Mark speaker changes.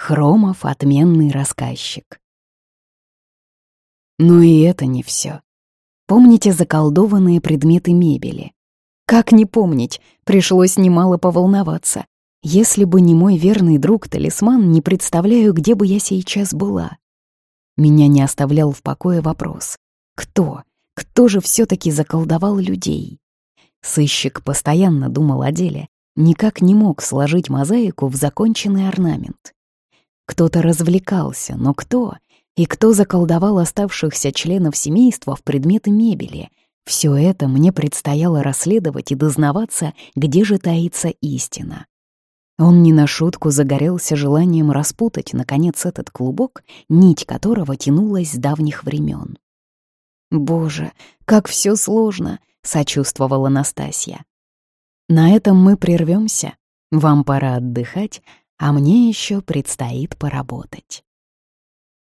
Speaker 1: Хромов — отменный рассказчик. Но и это не все. Помните заколдованные предметы мебели? Как не помнить, пришлось немало поволноваться. Если бы не мой верный друг-талисман, не представляю, где бы я сейчас была. Меня не оставлял в покое вопрос. Кто? Кто же все таки заколдовал людей? Сыщик постоянно думал о деле, никак не мог сложить мозаику в законченный орнамент. Кто-то развлекался, но кто? И кто заколдовал оставшихся членов семейства в предметы мебели? Все это мне предстояло расследовать и дознаваться, где же таится истина. Он не на шутку загорелся желанием распутать, наконец, этот клубок, нить которого тянулась с давних времен. «Боже, как все сложно!» — сочувствовала Настасья. «На этом мы прервемся. Вам пора отдыхать, а мне еще предстоит поработать».